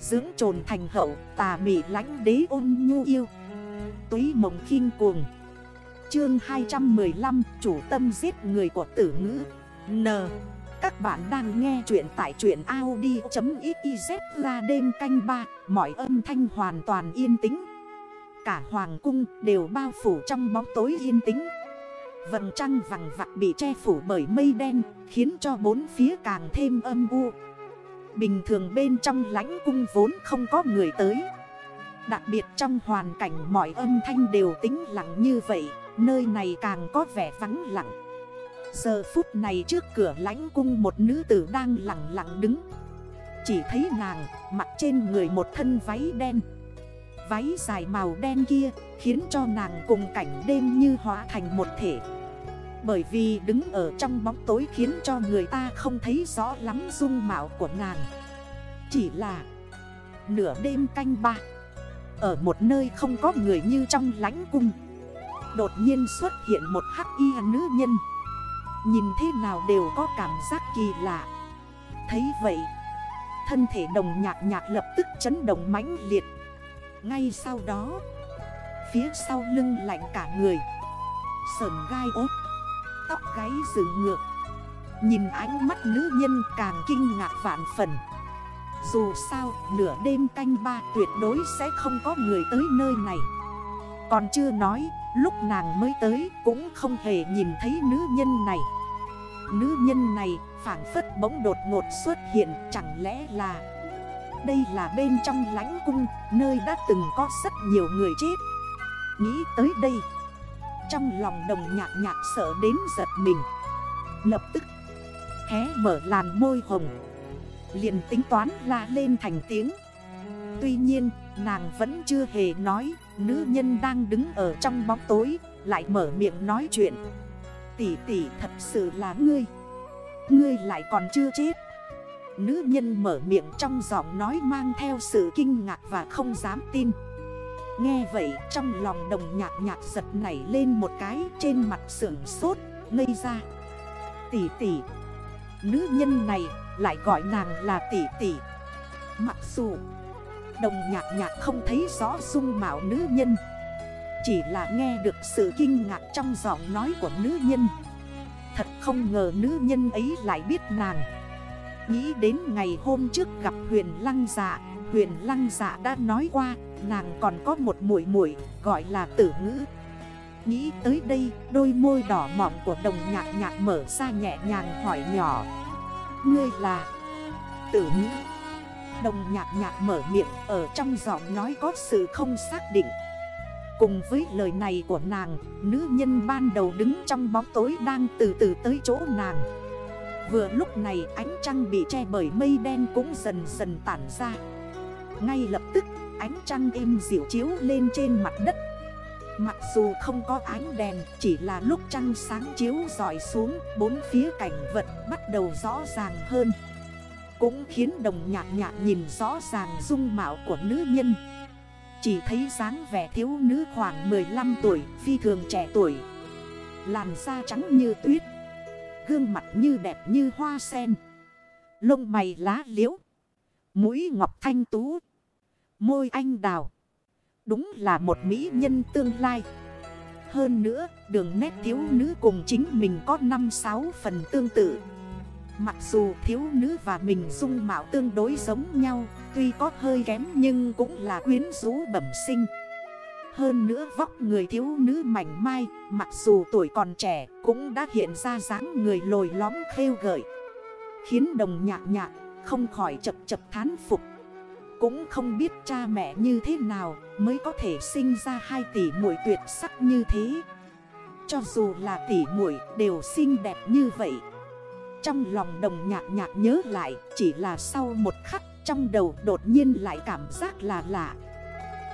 Dưỡng trồn thành hậu, tà mị lánh đế ôn nhu yêu. Túy mộng khinh cuồng. Chương 215 Chủ tâm giết người của tử ngữ. N. Các bạn đang nghe chuyện tại chuyện Audi.xyz ra đêm canh ba, Mọi âm thanh hoàn toàn yên tĩnh. Cả hoàng cung đều bao phủ trong bóng tối yên tĩnh. Vầng trăng vằng vặt bị che phủ bởi mây đen, Khiến cho bốn phía càng thêm âm u. Bình thường bên trong lãnh cung vốn không có người tới. Đặc biệt trong hoàn cảnh mọi âm thanh đều tĩnh lặng như vậy, Nơi này càng có vẻ vắng lặng. Giờ phút này trước cửa lãnh cung một nữ tử đang lặng lặng đứng. Chỉ thấy nàng, mặc trên người một thân váy đen. Váy dài màu đen kia khiến cho nàng cùng cảnh đêm như hóa thành một thể. Bởi vì đứng ở trong bóng tối khiến cho người ta không thấy rõ lắm dung mạo của nàng. Chỉ là nửa đêm canh ba, Ở một nơi không có người như trong lánh cung, Đột nhiên xuất hiện một hắc y nữ nhân. Nhìn thế nào đều có cảm giác kỳ lạ. Thấy vậy, Thân thể đồng nhạc nhạc lập tức chấn động mãnh liệt. Ngay sau đó, Phía sau lưng lạnh cả người, Sờn gai ốt Tóc gáy dựng ngược. Nhìn ánh mắt nữ nhân càng kinh ngạc vạn phần. Dù sao, nửa đêm canh ba tuyệt đối sẽ không có người tới nơi này. Còn chưa nói, lúc nàng mới tới cũng không hề nhìn thấy nữ nhân này. Nữ nhân này phản phất bỗng đột ngột xuất hiện, chẳng lẽ là Đây là bên trong lãnh cung, nơi đã từng có rất nhiều người chết? Nghĩ tới đây trong lòng đồng nhạc nhạc sợ đến giật mình. Lập tức, Hé mở làn môi hồng. Liền tính toán la lên thành tiếng. Tuy nhiên, nàng vẫn chưa hề nói, Nữ nhân đang đứng ở trong bóng tối, Lại mở miệng nói chuyện. Tỷ tỷ thật sự là ngươi. Ngươi lại còn chưa chết. Nữ nhân mở miệng trong giọng nói mang theo sự kinh ngạc và không dám tin. Nghe vậy, trong lòng đồng nhạc nhạc giật nảy lên một cái, trên mặt sưởng sốt, ngây ra. Tỷ tỷ Nữ nhân này lại gọi nàng là tỷ tỷ Mặc dù, đồng nhạc nhạc không thấy rõ dung mạo nữ nhân, Chỉ là nghe được sự kinh ngạc trong giọng nói của nữ nhân. Thật không ngờ nữ nhân ấy lại biết nàng. Nghĩ đến ngày hôm trước gặp huyền lăng dạ Huyền lăng dạ đã nói qua Nàng còn có một mũi mũi gọi là tử ngữ. Nghĩ tới đây, đôi môi đỏ mọng của đồng nhạc nhạc mở ra nhẹ nhàng hỏi nhỏ. Ngươi là tử ngữ. Đồng nhạc nhạc mở miệng, ở trong giọng nói có sự không xác định. Cùng với lời này của nàng, Nữ nhân ban đầu đứng trong bóng tối đang từ từ tới chỗ nàng. Vừa lúc này, ánh trăng bị che bởi mây đen cũng dần dần tản ra. Ngay lập tức ánh trăng êm dịu chiếu lên trên mặt đất. Mặc dù không có ánh đèn, Chỉ là lúc trăng sáng chiếu dọi xuống, Bốn phía cảnh vật bắt đầu rõ ràng hơn. Cũng khiến đồng nhạc nhạc nhìn rõ ràng dung mạo của nữ nhân. Chỉ thấy dáng vẻ thiếu nữ khoảng 15 tuổi, Phi thường trẻ tuổi. Làn da trắng như tuyết, Gương mặt như đẹp như hoa sen, Lông mày lá liễu, Mũi ngọc thanh tú. Môi anh đào. Đúng là một mỹ nhân tương lai. Hơn nữa, đường nét thiếu nữ cùng chính mình có 5-6 phần tương tự. Mặc dù thiếu nữ và mình dung mạo tương đối giống nhau, Tuy có hơi kém nhưng cũng là quyến rũ bẩm sinh. Hơn nữa vóc người thiếu nữ mảnh mai, Mặc dù tuổi còn trẻ, cũng đã hiện ra dáng người lồi lóm khêu gợi. Khiến đồng nhạc nhạc, không khỏi chập chập thán phục cũng không biết cha mẹ như thế nào mới có thể sinh ra hai tỷ muội tuyệt sắc như thế. Cho dù là tỷ muội đều xinh đẹp như vậy. Trong lòng đồng nhạc nhạc nhớ lại, chỉ là sau một khắc trong đầu đột nhiên lại cảm giác là lạ.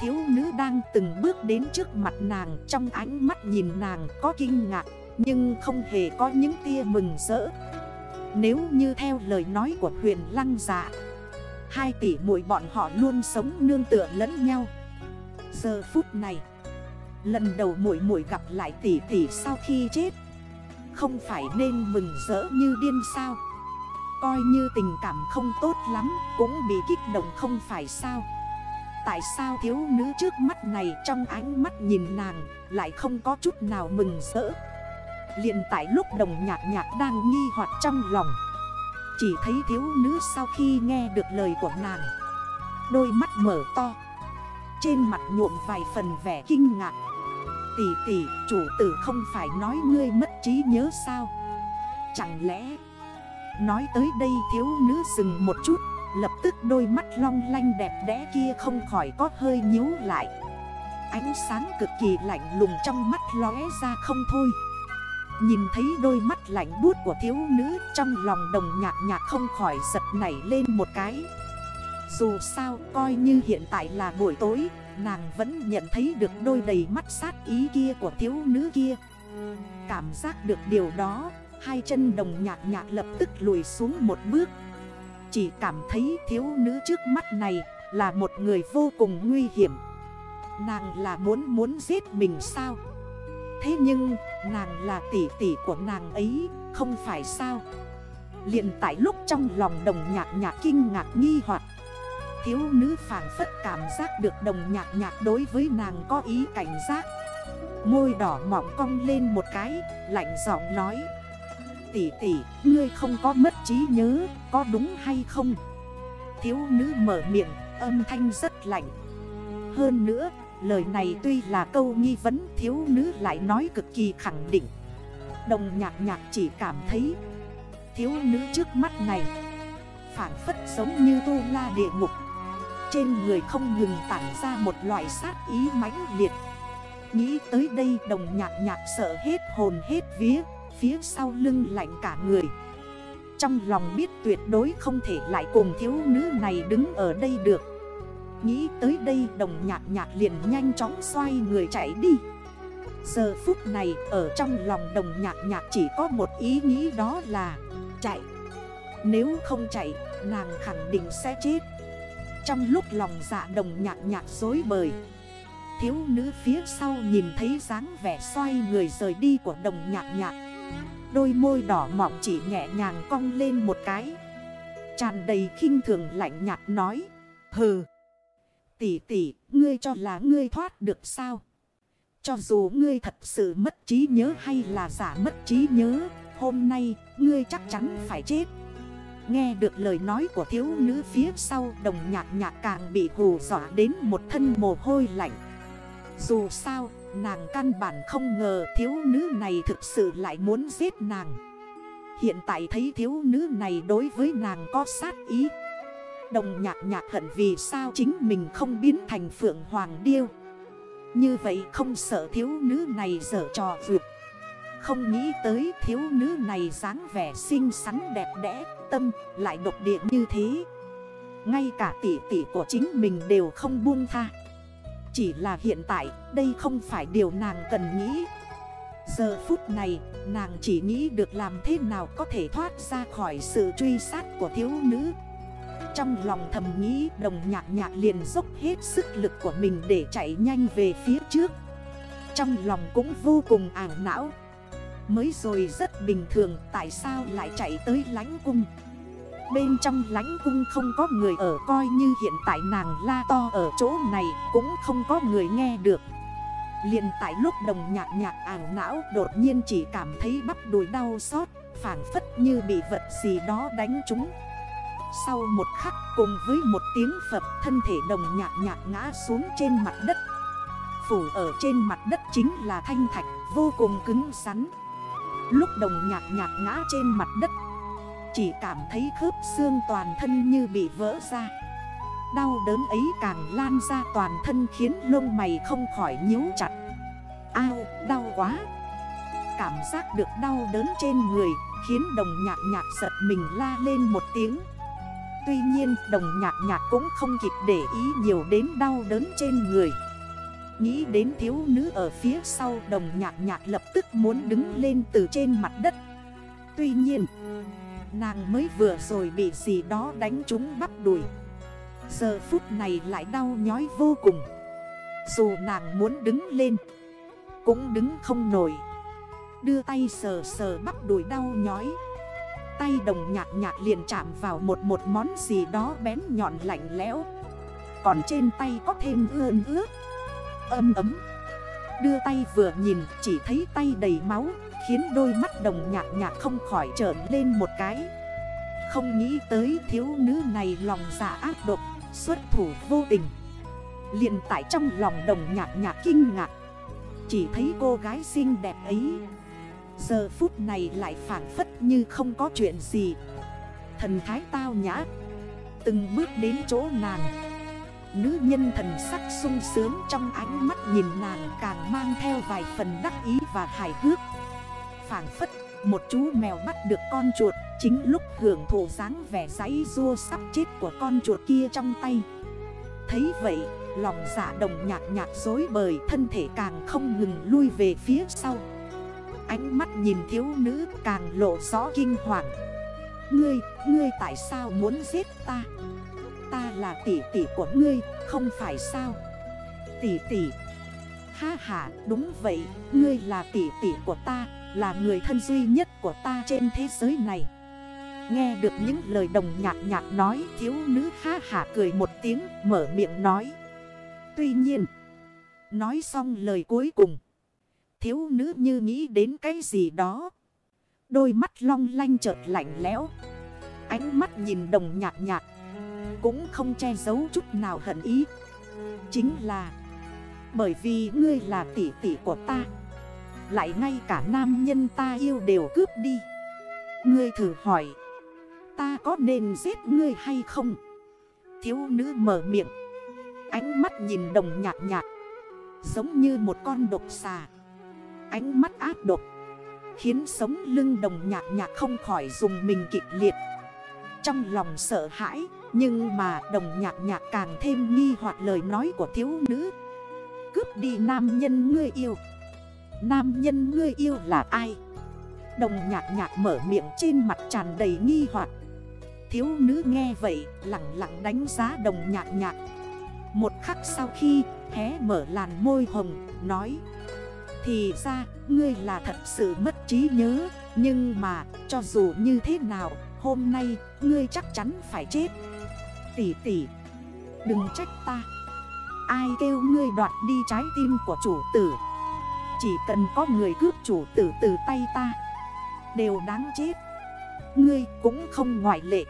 Thiếu nữ đang từng bước đến trước mặt nàng, trong ánh mắt nhìn nàng có kinh ngạc, Nhưng không hề có những tia mừng rỡ. Nếu như theo lời nói của huyền lăng dạ Hai tỷ muội bọn họ luôn sống nương tựa lẫn nhau. Giờ phút này, Lần đầu muội muội gặp lại tỷ tỷ sau khi chết, Không phải nên mừng rỡ như điên sao? Coi như tình cảm không tốt lắm Cũng bị kích động không phải sao? Tại sao thiếu nữ trước mắt này trong ánh mắt nhìn nàng Lại không có chút nào mừng rỡ? Liền tại lúc đồng nhạc nhạc đang nghi hoặc trong lòng chỉ thấy thiếu nữ sau khi nghe được lời của nàng. Đôi mắt mở to. Trên mặt nhuộm vài phần vẻ kinh ngạc. Tỷ tỷ chủ tử không phải nói ngươi mất trí nhớ sao? Chẳng lẽ, Nói tới đây thiếu nữ dừng một chút, Lập tức đôi mắt long lanh đẹp đẽ kia không khỏi có hơi nhíu lại. Ánh sáng cực kỳ lạnh lùng trong mắt lóe ra không thôi. Nhìn thấy đôi mắt lạnh bút của thiếu nữ, Trong lòng đồng nhạc nhạc không khỏi giật nảy lên một cái. Dù sao, coi như hiện tại là buổi tối, Nàng vẫn nhận thấy được đôi đầy mắt sát ý kia của thiếu nữ kia. Cảm giác được điều đó, Hai chân đồng nhạc nhạc lập tức lùi xuống một bước. Chỉ cảm thấy thiếu nữ trước mắt này là một người vô cùng nguy hiểm. Nàng là muốn muốn giết mình sao? Thế nhưng nàng là tỷ tỷ của nàng ấy Không phải sao? Liền tại lúc trong lòng đồng nhạc nhạc kinh ngạc nghi hoặc Thiếu nữ phản phất cảm giác được đồng nhạc nhạc đối với nàng có ý cảnh giác. Môi đỏ mỏng cong lên một cái Lạnh giọng nói Tỷ tỷ, ngươi không có mất trí nhớ, có đúng hay không? Thiếu nữ mở miệng, âm thanh rất lạnh. Hơn nữa, lời này tuy là câu nghi vấn, Thiếu nữ lại nói cực kỳ khẳng định. Đồng nhạc nhạc chỉ cảm thấy, Thiếu nữ trước mắt này, Phản phất giống như tu la địa ngục. Trên người không ngừng tản ra một loại sát ý mãnh liệt. Nghĩ tới đây, đồng nhạc nhạc sợ hết hồn hết vía, Phía sau lưng lạnh cả người. Trong lòng biết tuyệt đối không thể lại cùng thiếu nữ này đứng ở đây được. Nghĩ tới đây đồng nhạc nhạc liền nhanh chóng xoay người chạy đi. Giờ phút này, ở trong lòng đồng nhạc nhạc chỉ có một ý nghĩ đó là chạy. Nếu không chạy, nàng khẳng định sẽ chết. Trong lúc lòng dạ đồng nhạc nhạc dối bời, Thiếu nữ phía sau nhìn thấy dáng vẻ xoay người rời đi của đồng nhạc nhạc. Đôi môi đỏ mọng chỉ nhẹ nhàng cong lên một cái. Tràn đầy khinh thường lạnh nhạt nói, Hừ Tỷ tỷ, ngươi cho là ngươi thoát được sao? Cho dù ngươi thật sự mất trí nhớ hay là giả mất trí nhớ, Hôm nay ngươi chắc chắn phải chết. Nghe được lời nói của thiếu nữ phía sau, Đồng nhạc nhạc càng bị hù dọa đến một thân mồ hôi lạnh. Dù sao, Nàng căn bản không ngờ thiếu nữ này thực sự lại muốn giết nàng. Hiện tại thấy thiếu nữ này đối với nàng có sát ý Đồng nhạc nhạc hận vì sao chính mình không biến thành phượng hoàng điêu. Như vậy không sợ thiếu nữ này dở trò vượt. Không nghĩ tới thiếu nữ này dáng vẻ xinh xắn đẹp đẽ, Tâm lại độc địa như thế. Ngay cả tỷ tỷ của chính mình đều không buông tha. Chỉ là hiện tại, đây không phải điều nàng cần nghĩ. Giờ phút này, nàng chỉ nghĩ được làm thế nào có thể thoát ra khỏi sự truy sát của thiếu nữ. Trong lòng thầm nghĩ, đồng nhạc nhạc liền dốc hết sức lực của mình để chạy nhanh về phía trước. Trong lòng cũng vô cùng ảo não. Mới rồi rất bình thường, tại sao lại chạy tới lánh cung? Bên trong lánh cung không có người ở, coi như hiện tại nàng la to ở chỗ này cũng không có người nghe được. Liền tại lúc đồng nhạc nhạc ảo não đột nhiên chỉ cảm thấy bắp đùi đau xót Phản phất như bị vật gì đó đánh trúng. Sau một khắc cùng với một tiếng phập thân thể đồng nhạc nhạc ngã xuống trên mặt đất. Phủ ở trên mặt đất chính là thanh thạch vô cùng cứng rắn. Lúc đồng nhạc nhạc ngã trên mặt đất chỉ cảm thấy khớp xương toàn thân như bị vỡ ra. Đau đớn ấy càng lan ra toàn thân khiến lông mày không khỏi nhíu chặt. Ao, đau quá. Cảm giác được đau đớn trên người Khiến đồng nhạc nhạc giật mình la lên một tiếng. Tuy nhiên, đồng nhạc nhạc cũng không kịp để ý nhiều đến đau đớn trên người. Nghĩ đến thiếu nữ ở phía sau, đồng nhạc nhạc lập tức muốn đứng lên từ trên mặt đất. Tuy nhiên, Nàng mới vừa rồi bị gì đó đánh trúng bắp đùi. Giờ phút này lại đau nhói vô cùng. Dù nàng muốn đứng lên, Cũng đứng không nổi. Đưa tay sờ sờ bắp đùi đau nhói tay đồng nhạc nhạc liền chạm vào một một món gì đó bén nhọn lạnh lẽo. Còn trên tay có thêm ươn ướt. Âm ấm. Đưa tay vừa nhìn, chỉ thấy tay đầy máu, Khiến đôi mắt đồng nhạc nhạc không khỏi trởn lên một cái. Không nghĩ tới thiếu nữ này lòng dạ ác độc, Xuất thủ vô tình. Liền tại trong lòng đồng nhạc nhạc kinh ngạc. Chỉ thấy cô gái xinh đẹp ấy Giờ phút này lại phản phất như không có chuyện gì. Thần thái tao nhã. Từng bước đến chỗ nàng. Nữ nhân thần sắc sung sướng trong ánh mắt nhìn nàng càng mang theo vài phần đắc ý và hài hước. Phản phất, một chú mèo bắt được con chuột, Chính lúc hưởng thụ dáng vẻ giấy rua sắp chết của con chuột kia trong tay. Thấy vậy, lòng dạ đồng nhạc nhạc dối bời, Thân thể càng không ngừng lui về phía sau. Ánh mắt nhìn thiếu nữ càng lộ rõ kinh hoàng Ngươi, ngươi tại sao muốn giết ta? Ta là tỷ tỷ của ngươi, không phải sao? Tỷ tỷ Ha ha, đúng vậy, ngươi là tỷ tỷ của ta Là người thân duy nhất của ta trên thế giới này Nghe được những lời đồng nhạc nhạc nói Thiếu nữ ha hả cười một tiếng mở miệng nói Tuy nhiên Nói xong lời cuối cùng Thiếu nữ như nghĩ đến cái gì đó. Đôi mắt long lanh chợt lạnh lẽo. Ánh mắt nhìn đồng nhạt nhạt. Cũng không che giấu chút nào hận ý. Chính là, Bởi vì ngươi là tỷ tỷ của ta, Lại ngay cả nam nhân ta yêu đều cướp đi. Ngươi thử hỏi, Ta có nên giết ngươi hay không? Thiếu nữ mở miệng. Ánh mắt nhìn đồng nhạt nhạt. Giống như một con độc xà. Ánh mắt ác độc, Khiến sống lưng đồng nhạc nhạc không khỏi dùng mình kịch liệt. Trong lòng sợ hãi, Nhưng mà đồng nhạc nhạc càng thêm nghi hoặc lời nói của thiếu nữ. Cướp đi nam nhân ngươi yêu. Nam nhân ngươi yêu là ai? Đồng nhạc nhạc mở miệng trên mặt tràn đầy nghi hoặc. Thiếu nữ nghe vậy, lặng lặng đánh giá đồng nhạc nhạc. Một khắc sau khi, hé mở làn môi hồng, nói thì ra, ngươi là thật sự mất trí nhớ. Nhưng mà, cho dù như thế nào, Hôm nay, ngươi chắc chắn phải chết. Tỷ tỷ, Đừng trách ta. Ai kêu ngươi đoạt đi trái tim của chủ tử? Chỉ cần có người cướp chủ tử từ tay ta, Đều đáng chết. Ngươi cũng không ngoại lệ.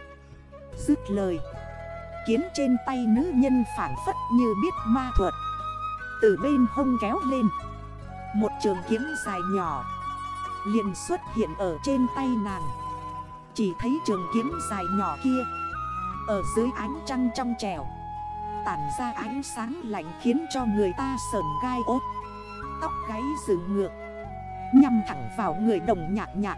Dứt lời, Kiến trên tay nữ nhân phản phất như biết ma thuật. Từ bên hông kéo lên một trường kiếm dài nhỏ. Liền xuất hiện ở trên tay nàng. Chỉ thấy trường kiếm dài nhỏ kia. Ở dưới ánh trăng trong trèo Tản ra ánh sáng lạnh khiến cho người ta sờn gai ốt. Tóc gáy dựng ngược. Nhằm thẳng vào người đồng nhạc nhạc.